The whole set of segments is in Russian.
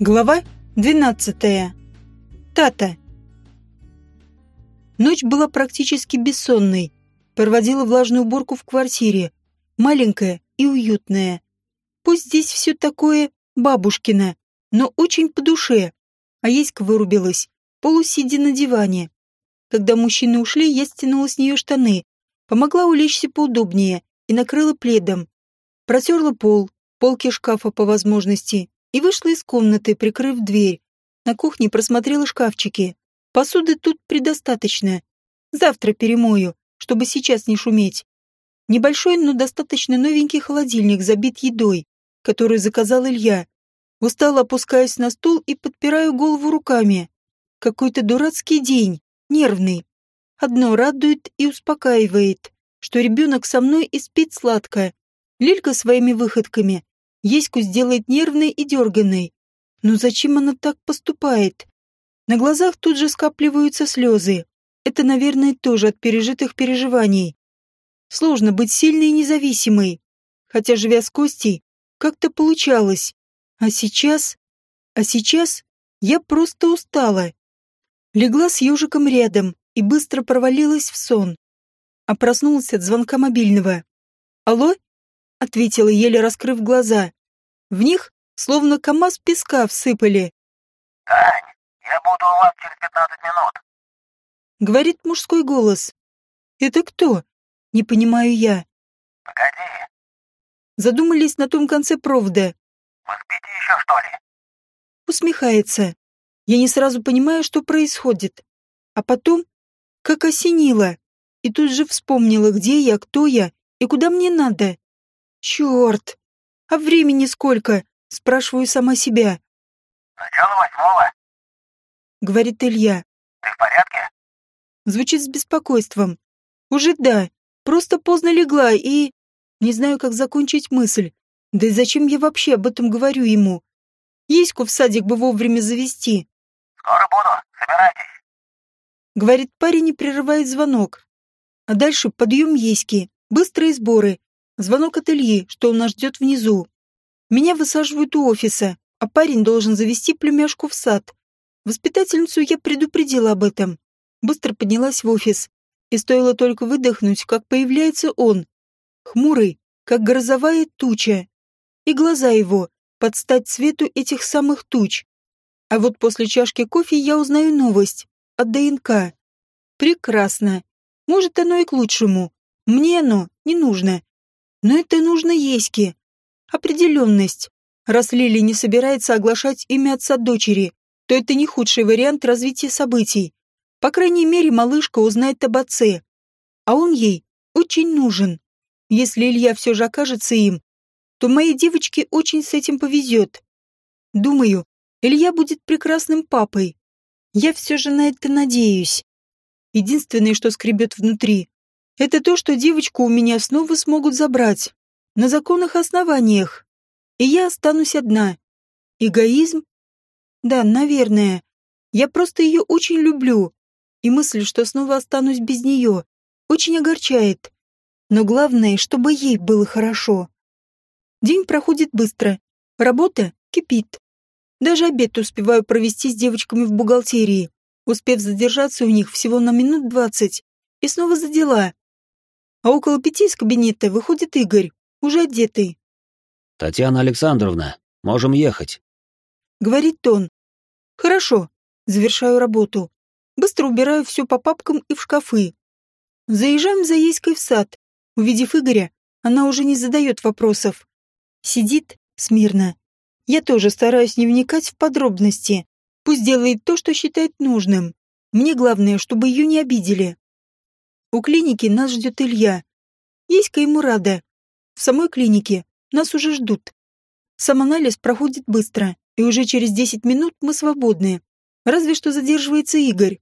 Глава 12. Тата. Ночь была практически бессонной. Проводила влажную уборку в квартире. Маленькая и уютная. Пусть здесь все такое бабушкино, но очень по душе. А Еська вырубилась, полусидя на диване. Когда мужчины ушли, я стянула с нее штаны, помогла улечься поудобнее и накрыла пледом. Протерла пол, полки шкафа по возможности, и вышла из комнаты, прикрыв дверь. На кухне просмотрела шкафчики. Посуды тут предостаточно. Завтра перемою, чтобы сейчас не шуметь. Небольшой, но достаточно новенький холодильник забит едой, которую заказал Илья. Устало опускаюсь на стул и подпираю голову руками. Какой-то дурацкий день, нервный. Одно радует и успокаивает, что ребенок со мной и спит сладко. Лилька своими выходками Еську сделает нервной и дерганной. Но зачем она так поступает? На глазах тут же скапливаются слезы. Это, наверное, тоже от пережитых переживаний. Сложно быть сильной и независимой. Хотя, живя с Костей, как-то получалось. А сейчас... А сейчас я просто устала. Легла с ежиком рядом и быстро провалилась в сон. А проснулась от звонка мобильного. «Алло?» — ответила, еле раскрыв глаза. В них словно камаз песка всыпали. «Тань, я буду у вас через пятнадцать минут», — говорит мужской голос. «Это кто?» — не понимаю я. «Погоди, Задумались на том конце провода. вы спите еще, что ли?» Усмехается. Я не сразу понимаю, что происходит. А потом, как осенило. И тут же вспомнила, где я, кто я и куда мне надо. Черт! А времени сколько? Спрашиваю сама себя. «Начало восьмого. Говорит Илья. Ты в порядке?» Звучит с беспокойством. Уже да. Просто поздно легла и... Не знаю, как закончить мысль. Да и зачем я вообще об этом говорю ему? Еську в садик бы вовремя завести. «Скоро буду. Собирайтесь». Говорит парень и прерывает звонок. А дальше подъем Еськи, быстрые сборы, Звонок от Ильи, что он нас ждет внизу. Меня высаживают у офиса, а парень должен завести племяшку в сад. Воспитательницу я предупредила об этом. Быстро поднялась в офис. И стоило только выдохнуть, как появляется он. Хмурый, как грозовая туча. И глаза его, под стать цвету этих самых туч. А вот после чашки кофе я узнаю новость. От ДНК. Прекрасно. Может, оно и к лучшему. Мне оно не нужно. Но это нужно Еське. Определенность. Раз Лили не собирается оглашать имя отца дочери, то это не худший вариант развития событий. По крайней мере, малышка узнает об отце. А он ей очень нужен. Если Илья все же окажется им, то моей девочке очень с этим повезет. Думаю, Илья будет прекрасным папой. Я все же на это надеюсь. Единственное, что скребет внутри, это то, что девочку у меня снова смогут забрать. На законных основаниях. И я останусь одна. Эгоизм? Да, наверное. Я просто ее очень люблю. И мысль, что снова останусь без нее, очень огорчает. Но главное, чтобы ей было хорошо. День проходит быстро. Работа кипит. Даже обед успеваю провести с девочками в бухгалтерии, успев задержаться у них всего на минут двадцать. И снова за дела а около пяти из кабинета выходит Игорь, уже одетый. «Татьяна Александровна, можем ехать», — говорит он. «Хорошо, завершаю работу. Быстро убираю все по папкам и в шкафы. Заезжаем за Еськой в сад. Увидев Игоря, она уже не задает вопросов. Сидит смирно. Я тоже стараюсь не вникать в подробности. Пусть делает то, что считает нужным. Мне главное, чтобы ее не обидели. У клиники нас ждет Илья. Еська ему рада. В самой клинике нас уже ждут. Сам анализ проходит быстро, и уже через 10 минут мы свободны. Разве что задерживается Игорь.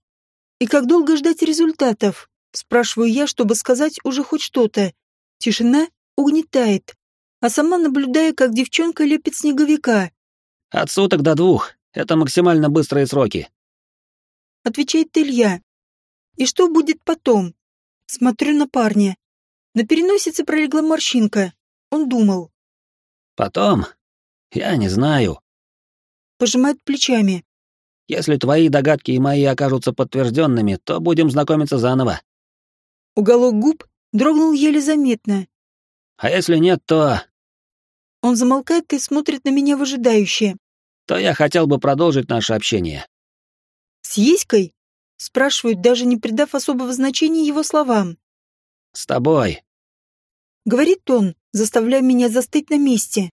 И как долго ждать результатов? Спрашиваю я, чтобы сказать уже хоть что-то. Тишина угнетает. А сама наблюдаю, как девчонка лепит снеговика. «От суток до двух. Это максимально быстрые сроки». Отвечает Илья. И что будет потом? Смотрю на парня. На переносице пролегла морщинка. Он думал. «Потом? Я не знаю». пожимает плечами. Если твои догадки и мои окажутся подтвержденными, то будем знакомиться заново. Уголок губ дрогнул еле заметно. А если нет, то... Он замолкает и смотрит на меня выжидающе. То я хотел бы продолжить наше общение. С Еськой? Спрашивают, даже не придав особого значения его словам. С тобой. Говорит он, заставляя меня застыть на месте.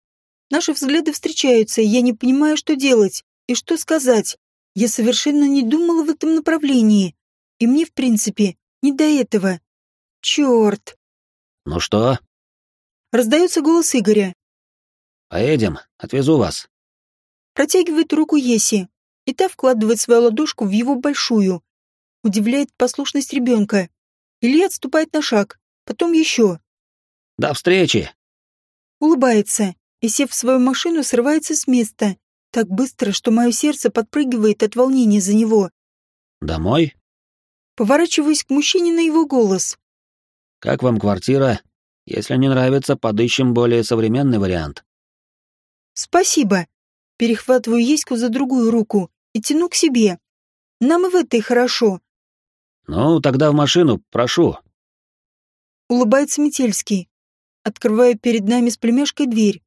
Наши взгляды встречаются, и я не понимаю, что делать и что сказать. Я совершенно не думала в этом направлении. И мне, в принципе, не до этого. Черт. Ну что? Раздается голос Игоря. Поедем, отвезу вас. Протягивает руку Еси, и та вкладывает свою ладошку в его большую. Удивляет послушность ребенка. Илья отступает на шаг, потом еще. До встречи. Улыбается и, сев в свою машину, срывается с места. Так быстро, что мое сердце подпрыгивает от волнения за него. Домой? Поворачиваюсь к мужчине на его голос. Как вам квартира? Если не нравится, подыщем более современный вариант. Спасибо. Перехватываю Еську за другую руку и тяну к себе. Нам и в этой хорошо. Ну, тогда в машину, прошу. Улыбается Метельский, открывая перед нами с племяшкой дверь.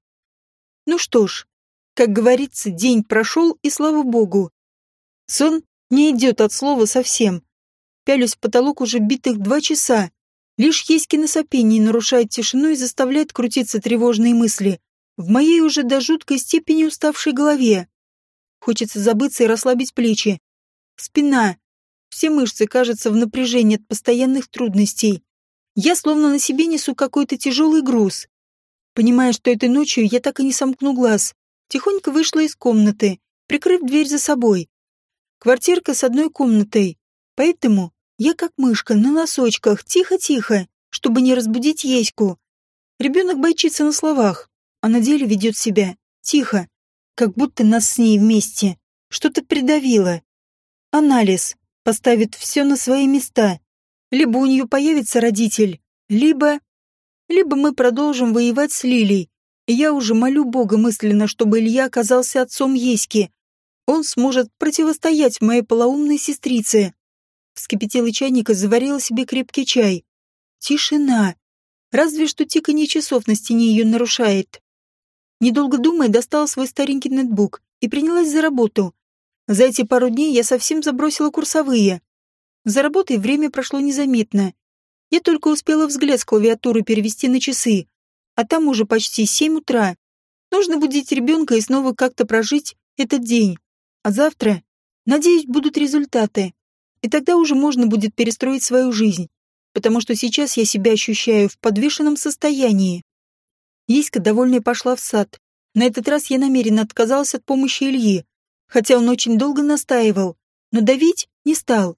Ну что ж, как говорится, день прошел, и слава богу. Сон не идет от слова совсем. Пялюсь в потолок уже битых два часа. Лишь Еськино сопение нарушает тишину и заставляет крутиться тревожные мысли в моей уже до жуткой степени уставшей голове. Хочется забыться и расслабить плечи. Спина. Все мышцы, кажется, в напряжении от постоянных трудностей. Я словно на себе несу какой-то тяжелый груз. Понимая, что этой ночью я так и не сомкну глаз, тихонько вышла из комнаты, прикрыв дверь за собой. Квартирка с одной комнатой, поэтому я как мышка на носочках, тихо-тихо, чтобы не разбудить Еську. Ребенок бойчится на словах, а на деле ведет себя тихо, как будто нас с ней вместе что-то придавило. Анализ поставит все на свои места. Либо у нее появится родитель, либо... Либо мы продолжим воевать с Лилей. Я уже молю Бога мысленно, чтобы Илья оказался отцом Еськи. Он сможет противостоять моей полоумной сестрице. Вскипятила чайник и заварила себе крепкий чай. Тишина. Разве что тиканье часов на стене ее нарушает. Недолго думая, достала свой старенький ноутбук и принялась за работу. За эти пару дней я совсем забросила курсовые. За работой время прошло незаметно. Я только успела взгляд с клавиатуры перевести на часы, а там уже почти семь утра. Нужно будить ребенка и снова как-то прожить этот день. А завтра, надеюсь, будут результаты. И тогда уже можно будет перестроить свою жизнь, потому что сейчас я себя ощущаю в подвешенном состоянии. Еська, довольная, пошла в сад. На этот раз я намеренно отказалась от помощи Ильи, хотя он очень долго настаивал, но давить не стал.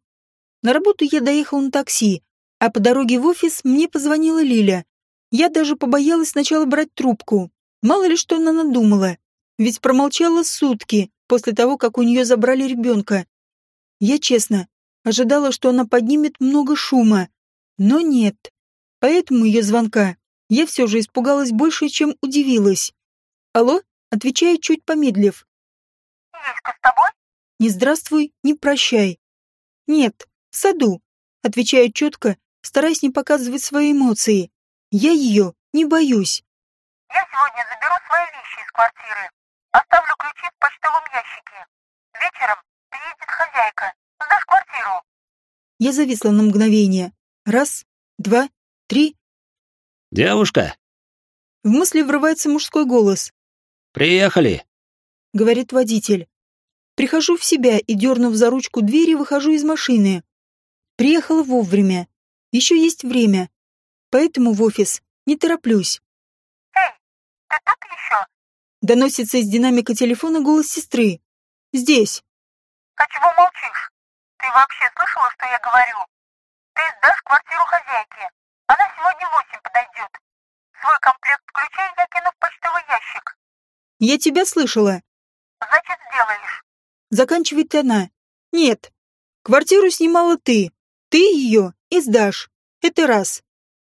На работу я доехал на такси, а по дороге в офис мне позвонила Лиля. Я даже побоялась сначала брать трубку. Мало ли что она надумала. Ведь промолчала сутки после того, как у нее забрали ребенка. Я честно ожидала, что она поднимет много шума, но нет. Поэтому ее звонка я все же испугалась больше, чем удивилась. «Алло?» — отвечает чуть помедлив. «Еська с тобой?» «Не здравствуй, не прощай». «Нет, в саду», — отвечает четко, стараясь не показывать свои эмоции. «Я ее не боюсь». «Я сегодня заберу свои вещи из квартиры. Оставлю ключи в почтовом ящике. Вечером приедет хозяйка. Сдашь квартиру». Я зависла на мгновение. Раз, два, три. «Девушка!» В мысли врывается мужской голос. «Приехали!» — говорит водитель. Прихожу в себя и, дернув за ручку двери, выхожу из машины. Приехала вовремя. Еще есть время. Поэтому в офис не тороплюсь. «Эй, ты тут еще?» Доносится из динамика телефона голос сестры. «Здесь». «А чего молчишь? Ты вообще слышала, что я говорю? Ты сдашь квартиру хозяйке. Она сегодня в восемь подойдет. Свой комплект ключей я кину в почтовый ящик. «Я тебя слышала». Значит, сделаешь. Заканчивает она. «Нет. Квартиру снимала ты. Ты ее и сдашь. Это раз.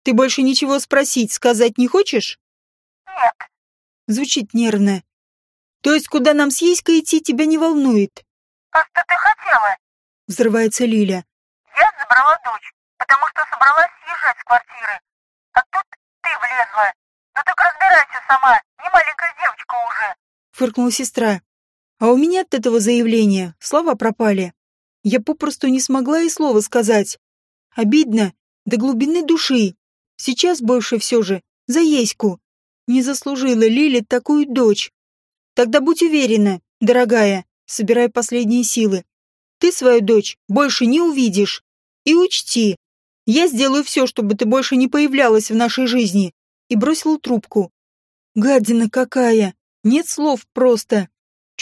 Ты больше ничего спросить, сказать не хочешь?» Нет. Звучит нервно. То есть, куда нам с Еськой идти, тебя не волнует? А что ты хотела? Взрывается Лиля. Я забрала дочь, потому что собралась съезжать с квартиры. А тут ты влезла. Ну так разбирайся сама, не маленькая девочка уже. Фыркнула сестра. А у меня от этого заявления слова пропали. Я попросту не смогла и слова сказать. Обидно до глубины души. Сейчас больше все же за Еську. Не заслужила Лили такую дочь. Тогда будь уверена, дорогая, собирая последние силы. Ты свою дочь больше не увидишь. И учти, я сделаю все, чтобы ты больше не появлялась в нашей жизни. И бросила трубку. Гадина какая! Нет слов просто.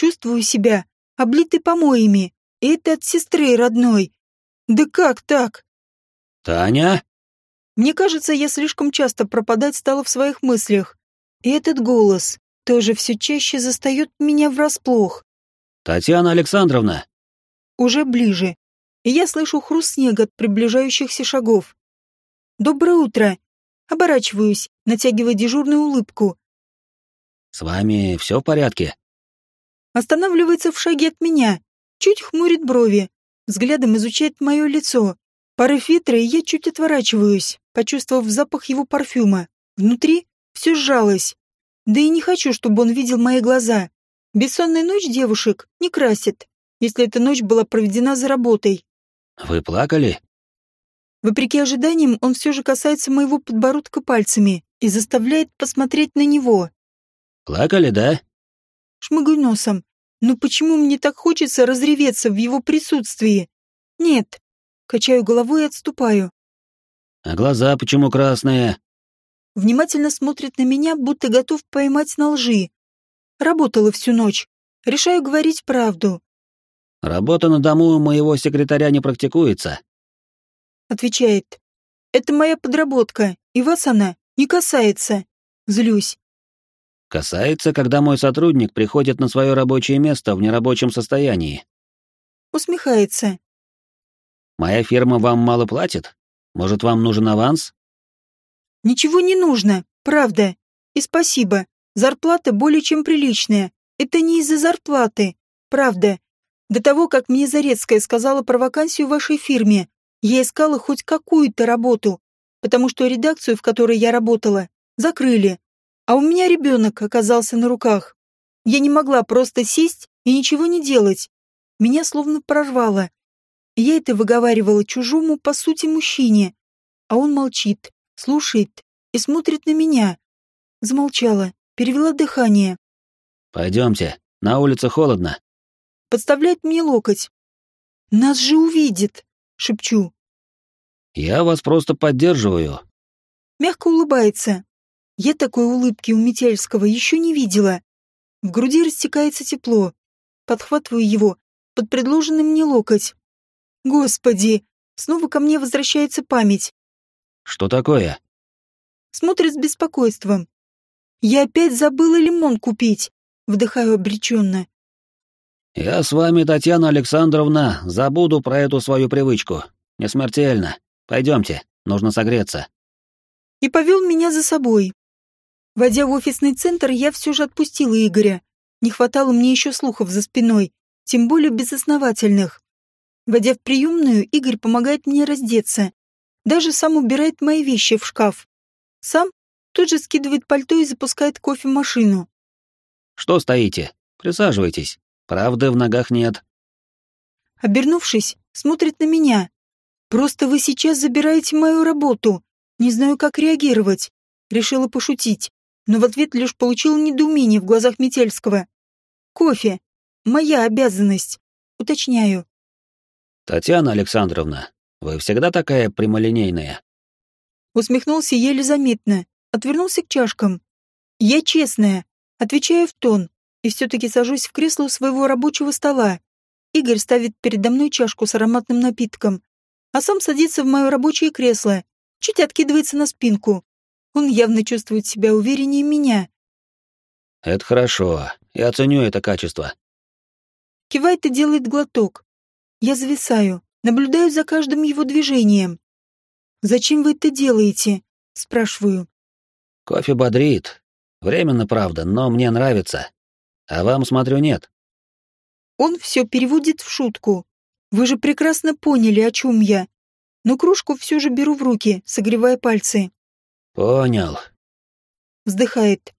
Чувствую себя облитой помоями. Это от сестры родной. Да как так? «Таня?» Мне кажется, я слишком часто пропадать стала в своих мыслях. И этот голос тоже все чаще застает меня врасплох. «Татьяна Александровна!» Уже ближе. И я слышу хруст снега от приближающихся шагов. «Доброе утро!» Оборачиваюсь, натягивая дежурную улыбку. «С вами все в порядке?» Останавливается в шаге от меня, чуть хмурит брови, взглядом изучает мое лицо. Порыв ветра, и я чуть отворачиваюсь, почувствовав запах его парфюма. Внутри все сжалось. Да и не хочу, чтобы он видел мои глаза. Бессонная ночь девушек не красит, если эта ночь была проведена за работой. «Вы плакали?» Вопреки ожиданиям, он все же касается моего подбородка пальцами и заставляет посмотреть на него. «Плакали, да?» Шмыгаю носом. Но почему мне так хочется разреветься в его присутствии? Нет. Качаю головой и отступаю. «А глаза почему красные?» Внимательно смотрит на меня, будто готов поймать на лжи. Работала всю ночь. Решаю говорить правду. «Работа на дому у моего секретаря не практикуется», Отвечает. Это моя подработка, и вас она не касается. Злюсь. Касается, когда мой сотрудник приходит на свое рабочее место в нерабочем состоянии. Усмехается. Моя фирма вам мало платит? Может, вам нужен аванс? Ничего не нужно, правда. И спасибо. Зарплата более чем приличная. Это не из-за зарплаты. Правда. До того, как мне Зарецкая сказала про вакансию в вашей фирме, я искала хоть какую-то работу, потому что редакцию, в которой я работала, закрыли. А у меня ребенок оказался на руках. Я не могла просто сесть и ничего не делать. Меня словно прорвало. Я это выговаривала чужому, по сути, мужчине. А он молчит, слушает и смотрит на меня. Замолчала, перевела дыхание. Пойдемте, на улице холодно. Подставляет мне локоть. Нас же увидит шепчу. «Я вас просто поддерживаю». Мягко улыбается. Я такой улыбки у Метельского еще не видела. В груди растекается тепло. Подхватываю его под предложенный мне локоть. Господи, снова ко мне возвращается память. «Что такое?» Смотрит с беспокойством. Я опять забыла лимон купить. Вдыхаю обреченно. «Я с вами, Татьяна Александровна, забуду про эту свою привычку. Не смертельно. Пойдемте, нужно согреться». И повел меня за собой. Войдя в офисный центр, я все же отпустила Игоря. Не хватало мне еще слухов за спиной, тем более безосновательных. Войдя в приемную, Игорь помогает мне раздеться. Даже сам убирает мои вещи в шкаф. Сам тут же скидывает пальто и запускает кофемашину. «Что стоите? Присаживайтесь». Правды в ногах нет. Обернувшись, смотрит на меня. Просто вы сейчас забираете мою работу. Не знаю, как реагировать. Решила пошутить, но в ответ лишь получила недоумение в глазах Метельского. Кофе. Моя обязанность. Уточняю. Татьяна Александровна, вы всегда такая прямолинейная. Усмехнулся еле заметно, отвернулся к чашкам. Я честная, отвечаю в тон, и все-таки сажусь в кресло своего рабочего стола. Игорь ставит передо мной чашку с ароматным напитком, а сам садится в мое рабочее кресло, чуть откидывается на спинку. Он явно чувствует себя увереннее меня. «Это хорошо. Я ценю это качество». Кивает и делает глоток. Я зависаю, наблюдаю за каждым его движением. «Зачем вы это делаете?» — спрашиваю. «Кофе бодрит. Временно, правда, но мне нравится. А вам, смотрю, нет. Он все переводит в шутку. Вы же прекрасно поняли, о чем я. Но кружку все же беру в руки, согревая пальцы. Понял. Вздыхает.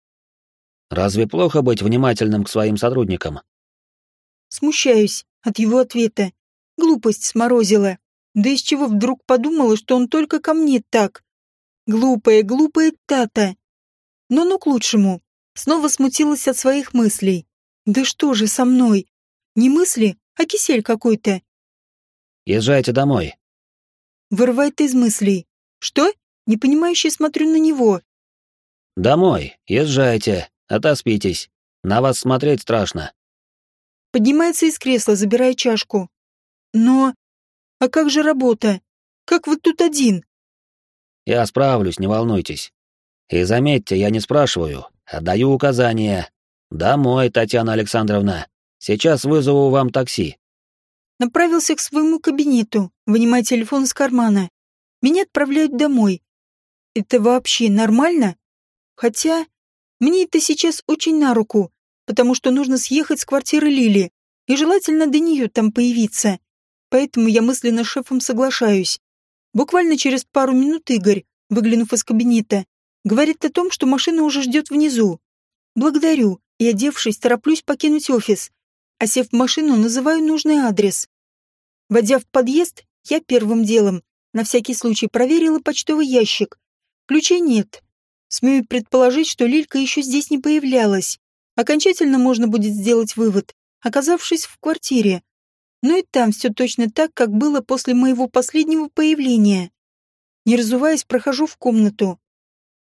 Разве плохо быть внимательным к своим сотрудникам? Смущаюсь от его ответа. Глупость сморозила. Да из чего вдруг подумала, что он только ко мне так? Глупая, глупая Тата. Но ну к лучшему. Снова смутилась от своих мыслей. Да что же со мной? Не мысли, а кисель какой-то. Езжайте домой. Вырывает из мыслей. Что? Непонимающе смотрю на него. Домой, езжайте, отоспитесь. На вас смотреть страшно. Поднимается из кресла, забирая чашку. Но... А как же работа? Как вы тут один? Я справлюсь, не волнуйтесь. И заметьте, я не спрашиваю, а даю указания. Домой, Татьяна Александровна. Сейчас вызову вам такси. Направился к своему кабинету, вынимая телефон из кармана. Меня отправляют домой. Это вообще нормально? Хотя, мне это сейчас очень на руку, потому что нужно съехать с квартиры Лили, и желательно до нее там появиться. Поэтому я мысленно с шефом соглашаюсь. Буквально через пару минут Игорь, выглянув из кабинета, говорит о том, что машина уже ждет внизу. Благодарю и, одевшись, тороплюсь покинуть офис, а сев в машину, называю нужный адрес. Войдя в подъезд, я первым делом, на всякий случай, проверила почтовый ящик. Ключей нет. Смею предположить, что Лилька еще здесь не появлялась. Окончательно можно будет сделать вывод, оказавшись в квартире. Но и там все точно так, как было после моего последнего появления. Не разуваясь, прохожу в комнату.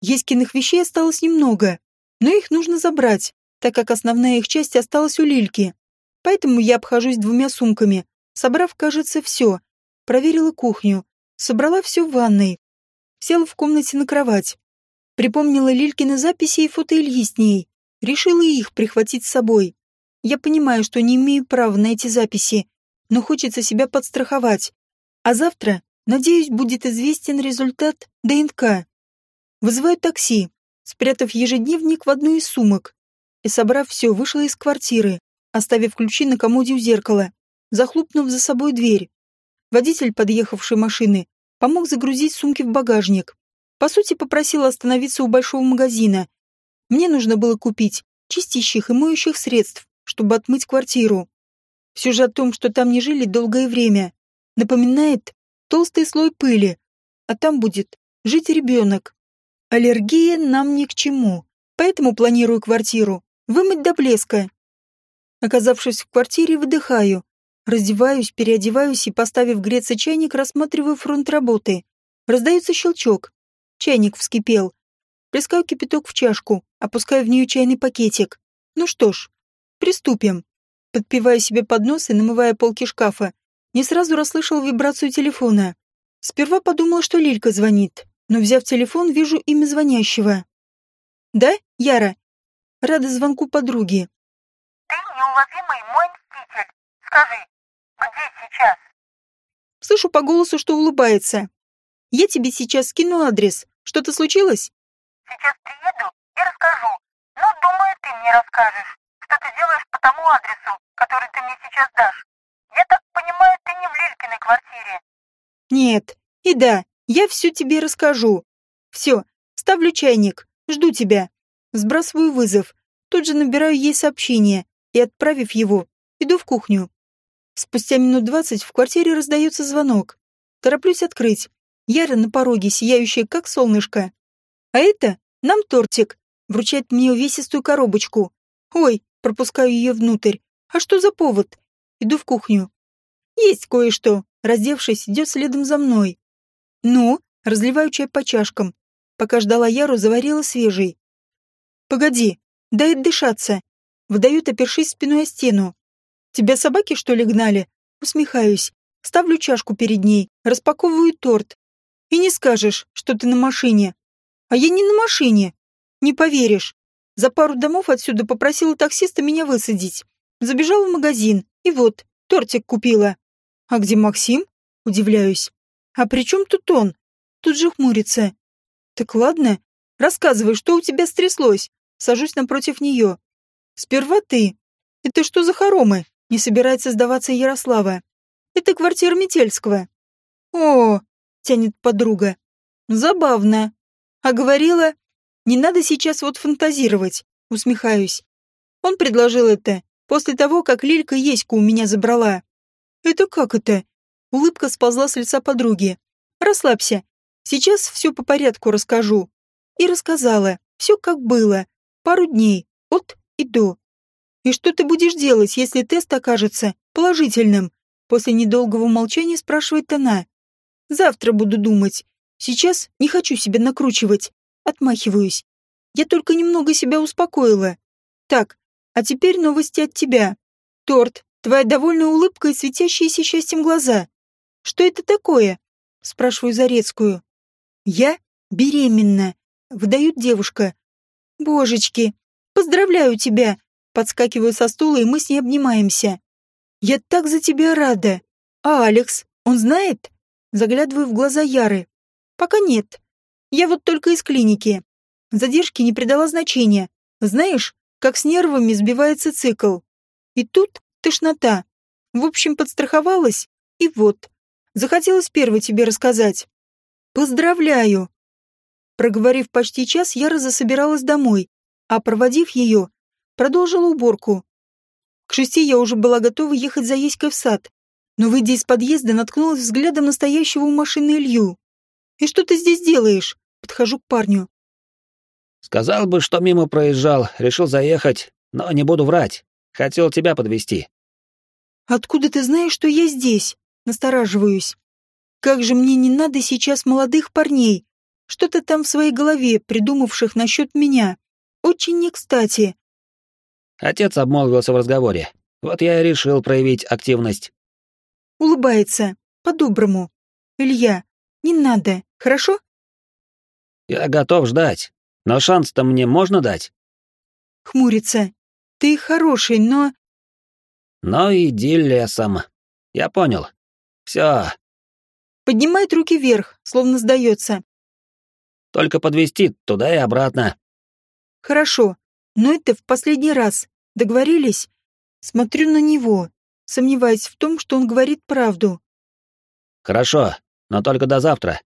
Еськиных вещей осталось немного, но их нужно забрать, так как основная их часть осталась у Лильки. Поэтому я обхожусь двумя сумками, собрав, кажется, все. Проверила кухню, собрала все в ванной. Села в комнате на кровать. Припомнила Лилькины записи и фото Ильи с ней. Решила их прихватить с собой. Я понимаю, что не имею права на эти записи, но хочется себя подстраховать. А завтра, надеюсь, будет известен результат ДНК. Вызываю такси, спрятав ежедневник в одну из сумок. И, собрав все, вышла из квартиры, оставив ключи на комоде у зеркала, захлопнув за собой дверь. Водитель подъехавшей машины помог загрузить сумки в багажник. По сути, попросил остановиться у большого магазина, мне нужно было купить чистящих и моющих средств, чтобы отмыть квартиру. Все же о том, что там не жили долгое время, напоминает толстый слой пыли, а там будет жить ребенок. Аллергия нам ни к чему, поэтому планирую квартиру вымыть до блеска. Оказавшись в квартире, выдыхаю, раздеваюсь, переодеваюсь и, поставив греться чайник, рассматриваю фронт работы. Раздается щелчок. Чайник вскипел. Плескаю кипяток в чашку, опускаю в нее чайный пакетик. Ну что ж, приступим. Подпивая себе под нос и намывая полки шкафа, не сразу расслышал вибрацию телефона. Сперва подумал, что Лилька звонит, но, взяв телефон, вижу имя звонящего. «Да, Яра?» Рада звонку подруги. «Ты неуловимый мой мститель. Скажи, сейчас?» Слышу по голосу, что улыбается. «Я тебе сейчас скину адрес. Что-то случилось?» Сейчас приеду и расскажу. Но, думаю, ты мне расскажешь, что ты делаешь по тому адресу, который ты мне сейчас дашь. Я так понимаю, ты не в Лилькиной квартире. Нет. И да, я все тебе расскажу. Все, ставлю чайник, жду тебя. Сбрасываю вызов. Тут же набираю ей сообщение и, отправив его, иду в кухню. Спустя минут двадцать в квартире раздается звонок. Тороплюсь открыть. Яра на пороге, сияющая как солнышко. А это нам тортик. Вручает мне увесистую коробочку. Ой, пропускаю ее внутрь. А что за повод? Иду в кухню. Есть кое-что. Раздевшись, идет следом за мной. Ну, разливаю чай по чашкам. Пока ждала Яру, заварила свежий. Погоди, дай отдышаться. Выдают, опершись спиной о стену. Тебя собаки, что ли, гнали? Усмехаюсь. Ставлю чашку перед ней, распаковываю торт. И не скажешь, что ты на машине. А я не на машине. Не поверишь. За пару домов отсюда попросила таксиста меня высадить. Забежала в магазин, и вот, тортик купила. А где Максим? Удивляюсь. А при чем тут он? Тут же хмурится. Так ладно, рассказывай, что у тебя стряслось. Сажусь напротив нее. Сперва ты. Это что за хоромы? Не собирается сдаваться Ярослава. Это квартира Метельского. О, тянет подруга. Забавно. А говорила, не надо сейчас вот фантазировать. Усмехаюсь. Он предложил это после того, как Лилька Еську у меня забрала. Это как это? Улыбка сползла с лица подруги. Расслабься. Сейчас все по порядку расскажу. И рассказала. Все как было. Пару дней. От и до. И что ты будешь делать, если тест окажется положительным? После недолгого молчания спрашивает она. Завтра буду думать. Сейчас не хочу себя накручивать. Отмахиваюсь. Я только немного себя успокоила. Так, а теперь новости от тебя. Торт, твоя довольная улыбка и светящиеся счастьем глаза. Что это такое? Спрашиваю Зарецкую. Я беременна. Выдает девушка. Божечки, поздравляю тебя. Подскакиваю со стула, и мы с ней обнимаемся. Я так за тебя рада. А Алекс, он знает? Заглядываю в глаза Яры. Пока нет. Я вот только из клиники. Задержки не придала значения. Знаешь, как с нервами сбивается цикл. И тут тошнота. В общем, подстраховалась, и вот. Захотелось первой тебе рассказать. Поздравляю. Проговорив почти час, Яра засобиралась домой, а проводив ее, продолжила уборку. К шести я уже была готова ехать за Еськой в сад, но, выйдя из подъезда, наткнулась взглядом настоящего у машины Илью. «И что ты здесь делаешь?» Подхожу к парню. «Сказал бы, что мимо проезжал, решил заехать, но не буду врать. Хотел тебя подвести. «Откуда ты знаешь, что я здесь?» Настораживаюсь. «Как же мне не надо сейчас молодых парней, что-то там в своей голове, придумавших насчет меня. Очень не кстати». Отец обмолвился в разговоре. Вот я и решил проявить активность. Улыбается. По-доброму. Илья, не надо, хорошо? Я готов ждать. Но шанс-то мне можно дать? Хмурится. Ты хороший, но... Но иди лесом. Я понял. Все. Поднимает руки вверх, словно сдается. Только подвести туда и обратно. Хорошо, но это в последний раз. Договорились? Смотрю на него, сомневаясь в том, что он говорит правду. Хорошо, но только до завтра.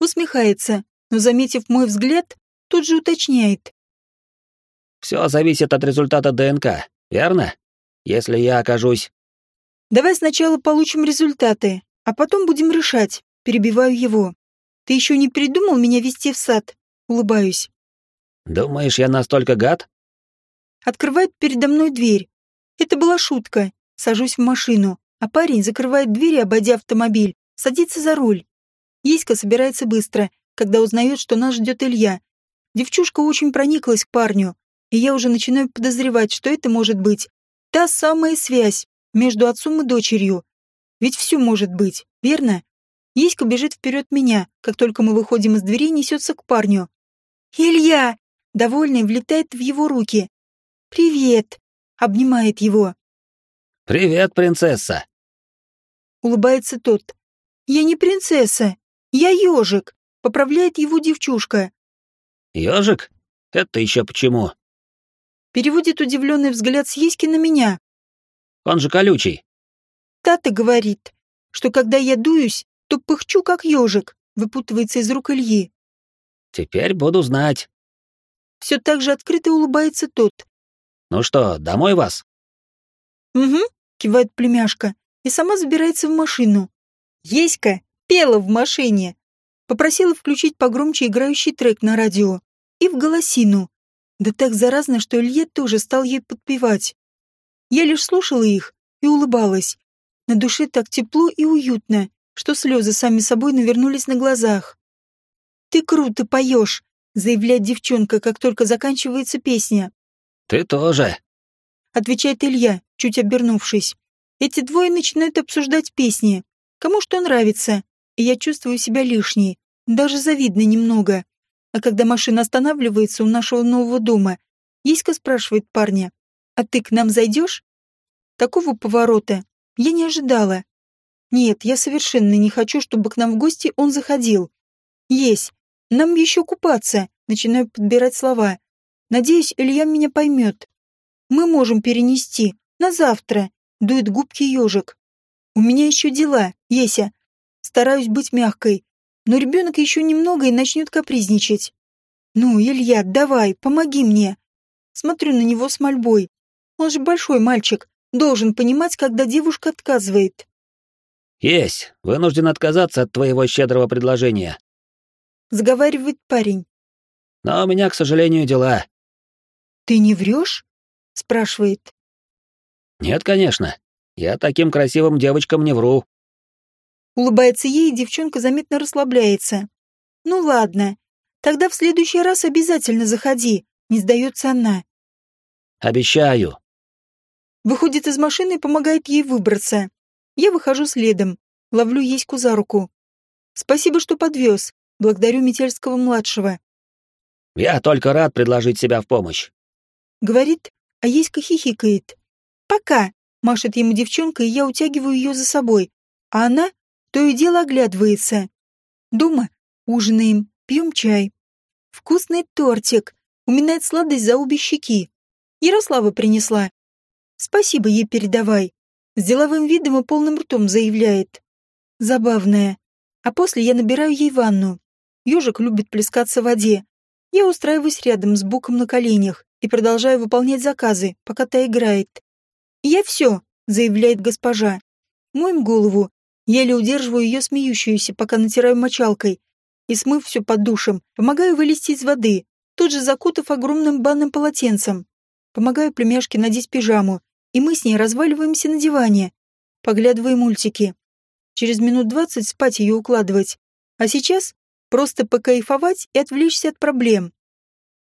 Усмехается, но, заметив мой взгляд, тут же уточняет. Все зависит от результата ДНК, верно? Если я окажусь... Давай сначала получим результаты, а потом будем решать. Перебиваю его. Ты еще не придумал меня вести в сад? Улыбаюсь. Думаешь, я настолько гад? Открывает передо мной дверь. Это была шутка. Сажусь в машину, а парень закрывает дверь, обойдя автомобиль, садится за руль. Еська собирается быстро, когда узнает, что нас ждет Илья. Девчушка очень прониклась к парню, и я уже начинаю подозревать, что это может быть та самая связь между отцом и дочерью. Ведь все может быть, верно? Еська бежит вперед меня, как только мы выходим из двери, несется к парню. «Илья!» Довольный влетает в его руки. «Привет!» Обнимает его. «Привет, принцесса!» Улыбается тот. «Я не принцесса, я ежик!» Поправляет его девчушка. «Ежик? Это еще почему?» Переводит удивленный взгляд с Еськи на меня. «Он же колючий!» Тата говорит, что когда я дуюсь, то пыхчу, как ежик, выпутывается из рук Ильи. «Теперь буду знать». Все так же открыто улыбается тот. «Ну что, домой вас?» «Угу», — кивает племяшка, и сама забирается в машину. Еська пела в машине. Попросила включить погромче играющий трек на радио. И в голосину. Да так заразно, что Илье тоже стал ей подпевать. Я лишь слушала их и улыбалась. На душе так тепло и уютно, что слезы сами собой навернулись на глазах. «Ты круто поешь», — заявляет девчонка, как только заканчивается песня. «Ты тоже», — отвечает Илья, чуть обернувшись. Эти двое начинают обсуждать песни. Кому что нравится, и я чувствую себя лишней, даже завидно немного. А когда машина останавливается у нашего нового дома, Еська спрашивает парня, «А ты к нам зайдешь?» Такого поворота я не ожидала. Нет, я совершенно не хочу, чтобы к нам в гости он заходил. Есть. Нам еще купаться. Начинаю подбирать слова. Надеюсь, Илья меня поймет. Мы можем перенести. На завтра. Дует губки ежик. У меня еще дела, Еся. Стараюсь быть мягкой. Но ребенок еще немного и начнет капризничать. Ну, Илья, давай, помоги мне. Смотрю на него с мольбой. Он же большой мальчик, должен понимать, когда девушка отказывает. Есть, вынужден отказаться от твоего щедрого предложения. Заговаривает парень. Но у меня, к сожалению, дела. Ты не врешь? Спрашивает. Нет, конечно. Я таким красивым девочкам не вру. Улыбается ей, и девчонка заметно расслабляется. Ну ладно, тогда в следующий раз обязательно заходи, не сдается она. Обещаю. Выходит из машины и помогает ей выбраться. Я выхожу следом, ловлю Еську за руку. Спасибо, что подвез. Благодарю Метельского-младшего. Я только рад предложить себя в помощь. Говорит, а Еська хихикает. Пока, машет ему девчонка, и я утягиваю ее за собой. А она то и дело оглядывается. Дома ужинаем, пьем чай. Вкусный тортик, уминает сладость за обе щеки. Ярослава принесла. Спасибо ей передавай. С деловым видом и полным ртом заявляет. Забавная. А после я набираю ей ванну. Ёжик любит плескаться в воде. Я устраиваюсь рядом с буком на коленях и продолжаю выполнять заказы, пока та играет. «Я все», — заявляет госпожа. Моем голову, еле удерживаю ее смеющуюся, пока натираю мочалкой, и, смыв все под душем, помогаю вылезти из воды, тут же закутав огромным банным полотенцем. Помогаю племяшке надеть пижаму, и мы с ней разваливаемся на диване, поглядывая мультики. Через минут двадцать спать ее укладывать. А сейчас просто покайфовать и отвлечься от проблем.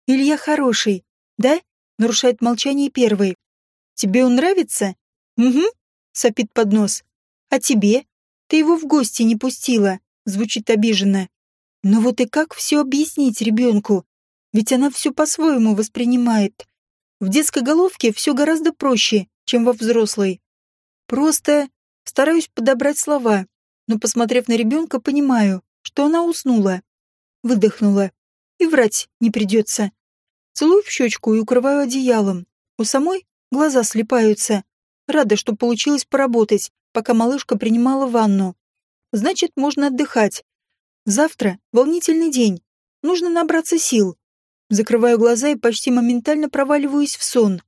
Илья хороший, да? Нарушает молчание первый. Тебе он нравится? Угу, сопит под нос. А тебе? Ты его в гости не пустила, звучит обиженно. Но вот и как все объяснить ребенку? Ведь она все по-своему воспринимает. В детской головке все гораздо проще, чем во взрослой. Просто стараюсь подобрать слова, но, посмотрев на ребенка, понимаю, что она уснула. Выдохнула. И врать не придется. Целую в щечку и укрываю одеялом. У самой глаза слепаются. Рада, что получилось поработать, пока малышка принимала ванну. Значит, можно отдыхать. Завтра волнительный день. Нужно набраться сил. Закрываю глаза и почти моментально проваливаюсь в сон.